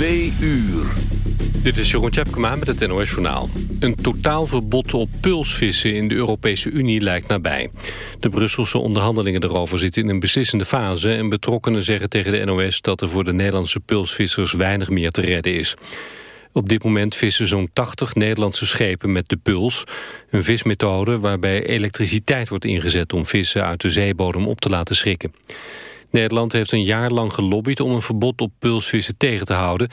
Twee uur. Dit is Jeroen Tjepkema met het NOS Journaal. Een totaalverbod op pulsvissen in de Europese Unie lijkt nabij. De Brusselse onderhandelingen daarover zitten in een beslissende fase... en betrokkenen zeggen tegen de NOS dat er voor de Nederlandse pulsvissers weinig meer te redden is. Op dit moment vissen zo'n 80 Nederlandse schepen met de puls. Een vismethode waarbij elektriciteit wordt ingezet om vissen uit de zeebodem op te laten schrikken. Nederland heeft een jaar lang gelobbyd om een verbod op pulsvissen tegen te houden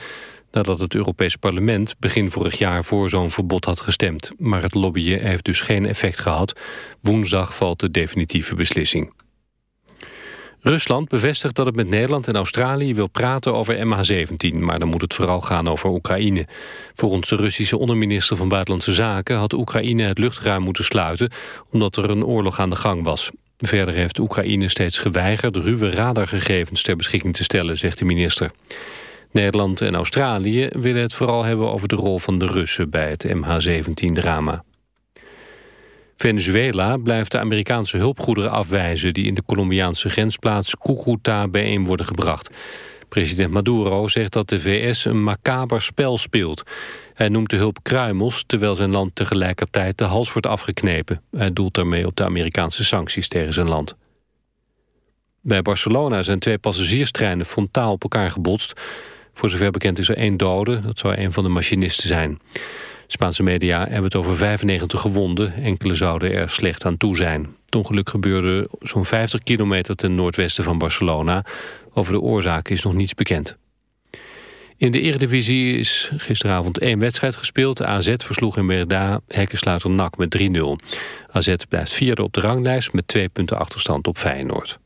nadat het Europees Parlement begin vorig jaar voor zo'n verbod had gestemd. Maar het lobbyen heeft dus geen effect gehad. Woensdag valt de definitieve beslissing. Rusland bevestigt dat het met Nederland en Australië wil praten over MH17... maar dan moet het vooral gaan over Oekraïne. Volgens de Russische onderminister van Buitenlandse Zaken... had Oekraïne het luchtruim moeten sluiten... omdat er een oorlog aan de gang was. Verder heeft Oekraïne steeds geweigerd ruwe radargegevens ter beschikking te stellen, zegt de minister. Nederland en Australië willen het vooral hebben over de rol van de Russen bij het MH17-drama. Venezuela blijft de Amerikaanse hulpgoederen afwijzen... die in de Colombiaanse grensplaats Cúcuta bijeen worden gebracht. President Maduro zegt dat de VS een macaber spel speelt. Hij noemt de hulp kruimels, terwijl zijn land tegelijkertijd de hals wordt afgeknepen. Hij doelt daarmee op de Amerikaanse sancties tegen zijn land. Bij Barcelona zijn twee passagierstreinen frontaal op elkaar gebotst. Voor zover bekend is er één dode, dat zou een van de machinisten zijn. Spaanse media hebben het over 95 gewonden. Enkele zouden er slecht aan toe zijn. Het ongeluk gebeurde zo'n 50 kilometer ten noordwesten van Barcelona. Over de oorzaak is nog niets bekend. In de Eredivisie is gisteravond één wedstrijd gespeeld. AZ versloeg in Merda hekkensluiter NAC met 3-0. AZ blijft vierde op de ranglijst met twee punten achterstand op Feyenoord.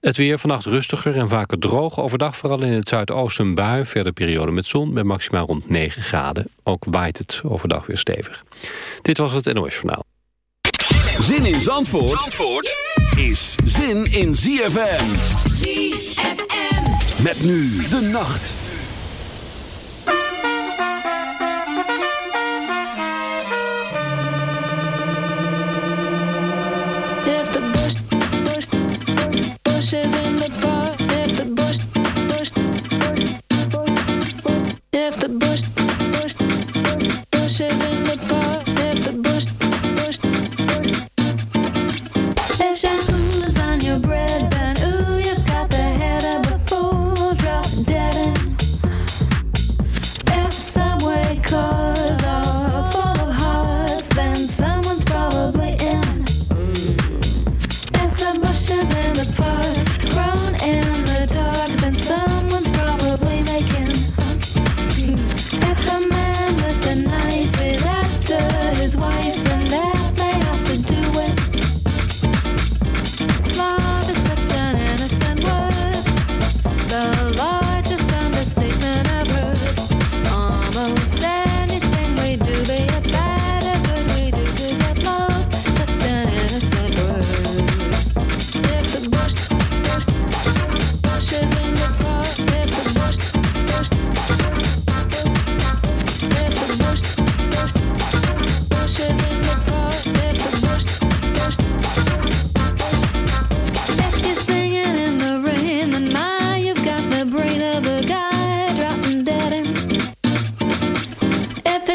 Het weer vannacht rustiger en vaker droog. Overdag vooral in het zuidoosten een bui. Verder periode met zon met maximaal rond 9 graden. Ook waait het overdag weer stevig. Dit was het NOS Journaal. Zin in Zandvoort, Zandvoort is zin in ZFM. ZFM. Met nu de nacht. Bushes in the park, if the bush, bush, if the bush, bush, bushes in the park,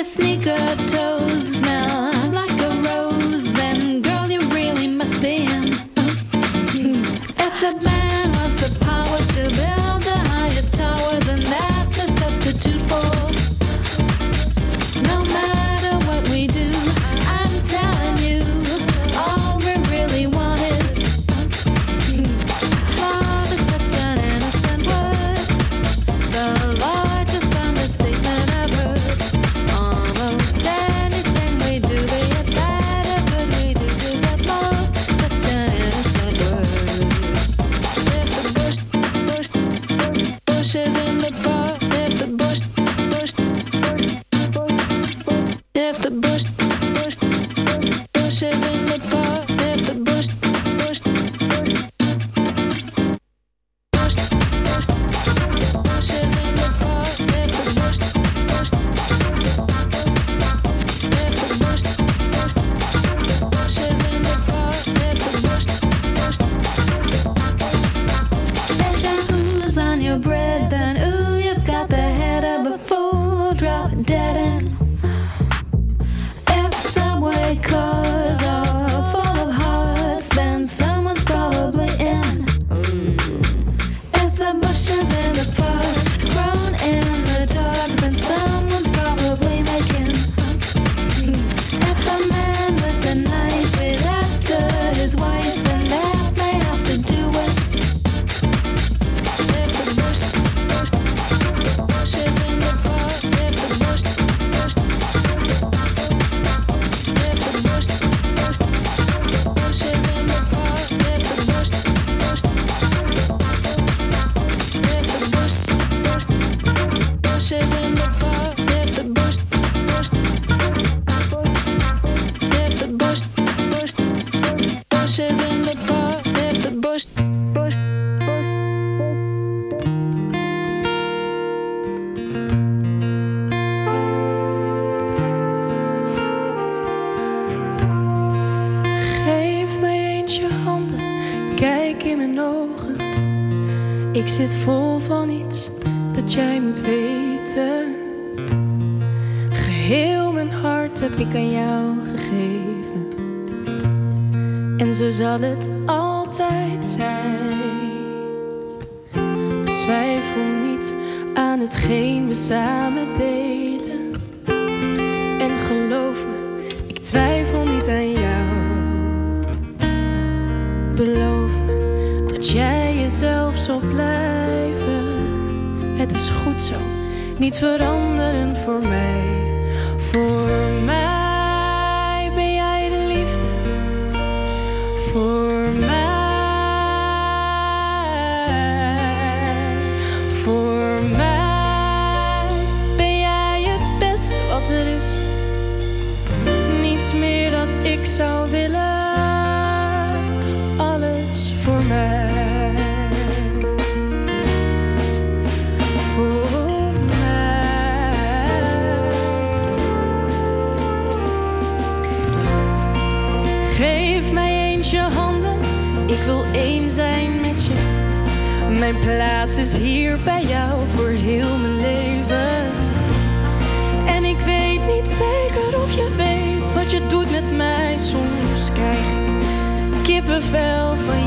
sneaker het. doet met mij. Soms krijg ik kippenvel van je.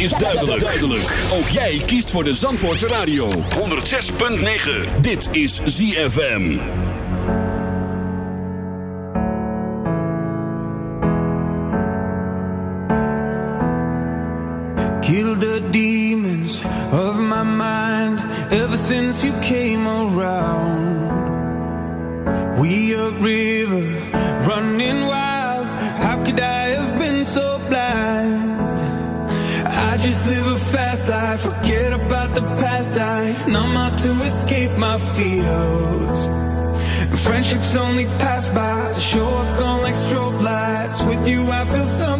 is duidelijk. duidelijk. Ook jij kiest voor de Zandvoortse Radio. 106.9. Dit is ZFM. Kill the demons of my mind. Ever since you came. feels. Friendships only pass by, show up gone like strobe lights. With you, I feel something.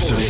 Beleefdheid.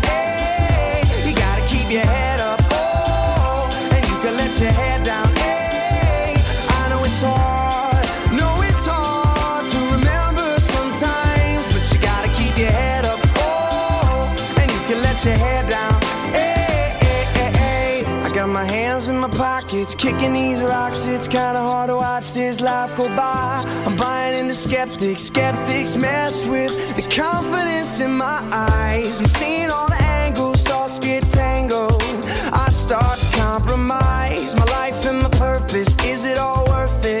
It's kicking these rocks, it's kinda hard to watch this life go by. I'm buying into skeptics, skeptics mess with the confidence in my eyes. I'm seeing all the angles, stars get tangled. I start to compromise my life and my purpose. Is it all worth it?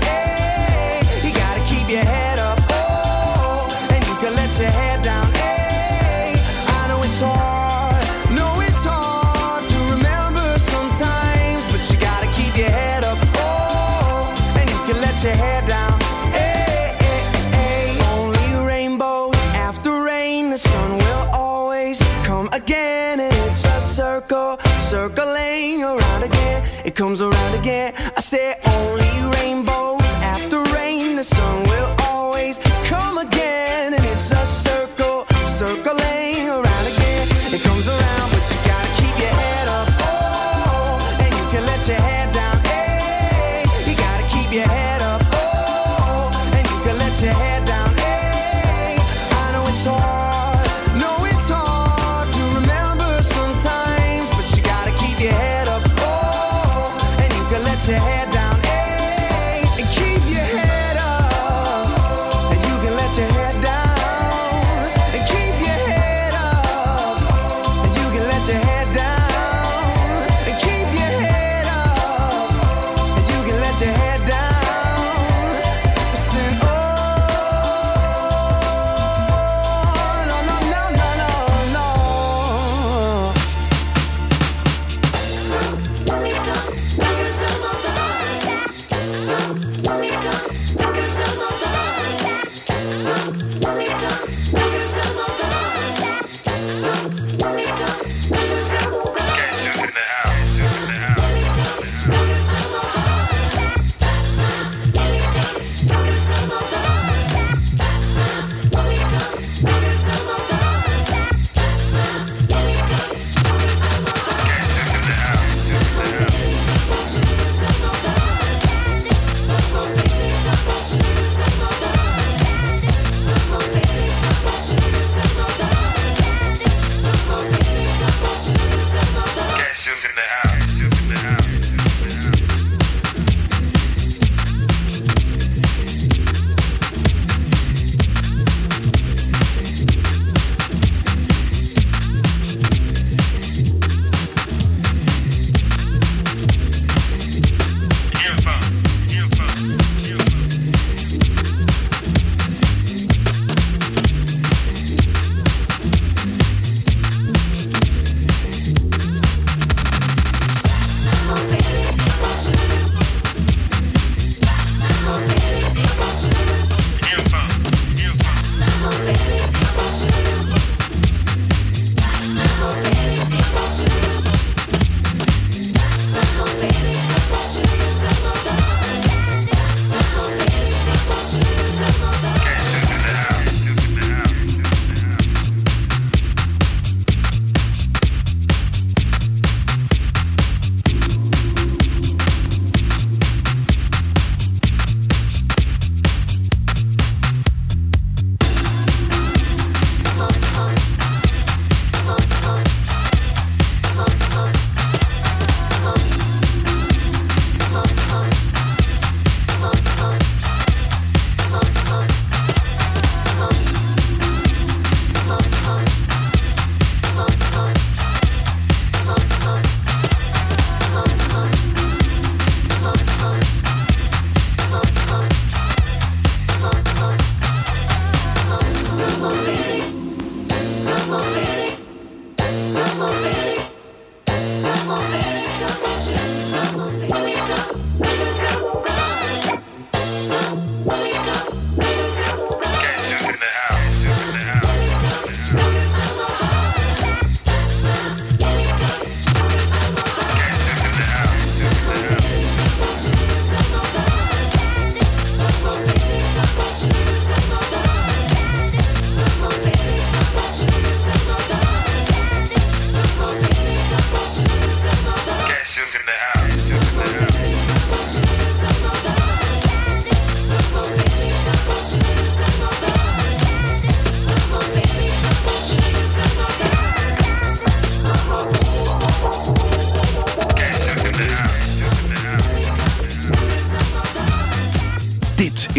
você é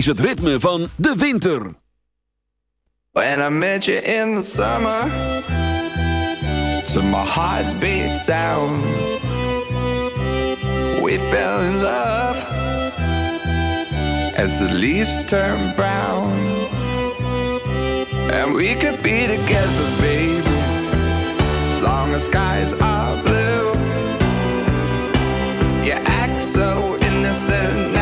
is het ritme van de winter. When I met you in the summer, to my heartbeat sound, we fell in love as the leaves turn brown. And we could be together, baby, as long as skies are blue. You act so innocent now,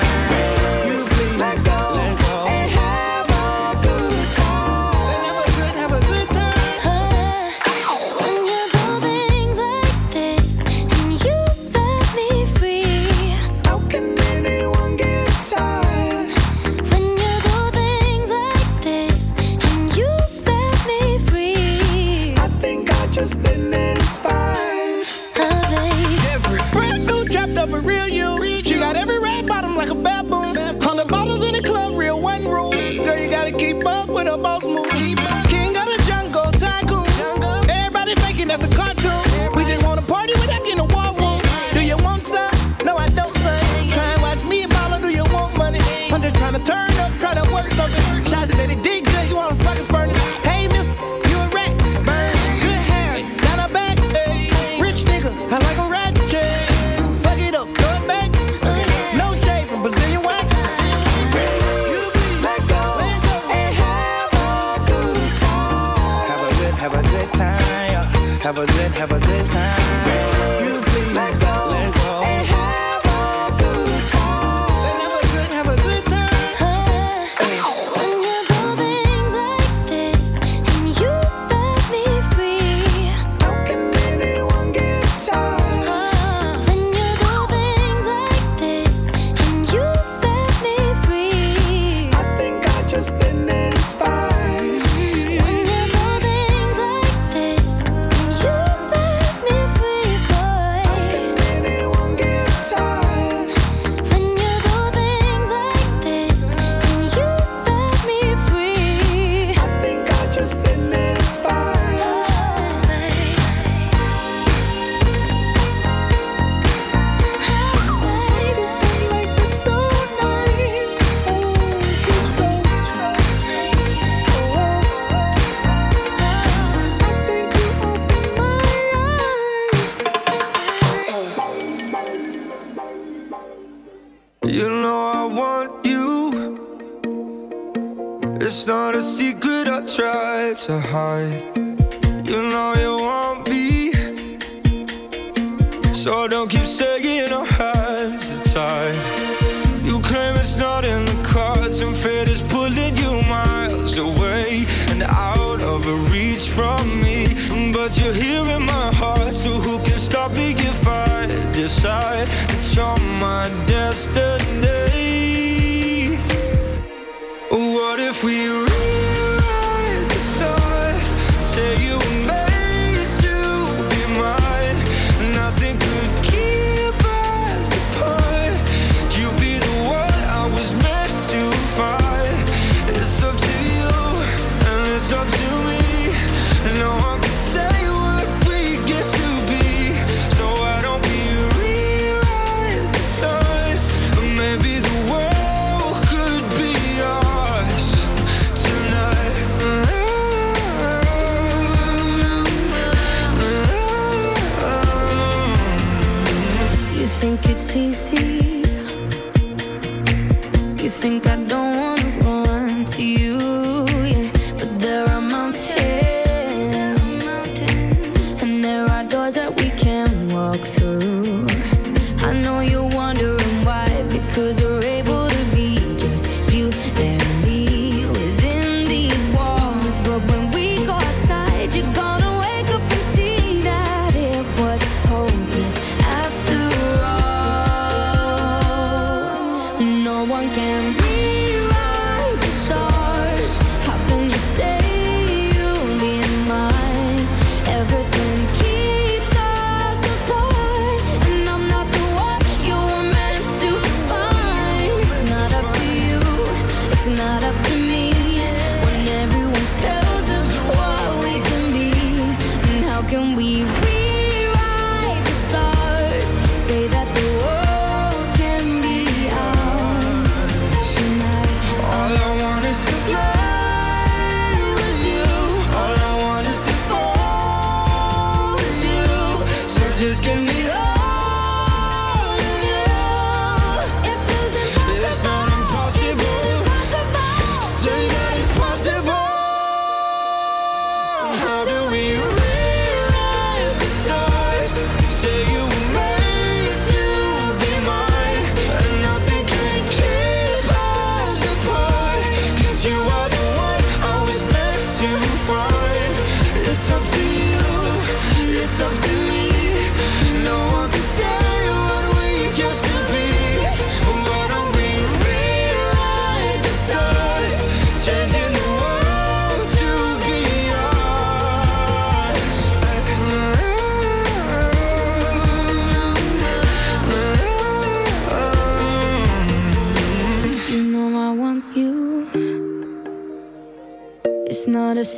It's not a secret I tried to hide. You know you won't be. So don't keep sagging our hands to tie. You claim it's not in the cards, and fate is pulling you miles away and out of reach from me. But you're here in my heart, so who can stop me if I decide that you're my destiny? think I don't no one can be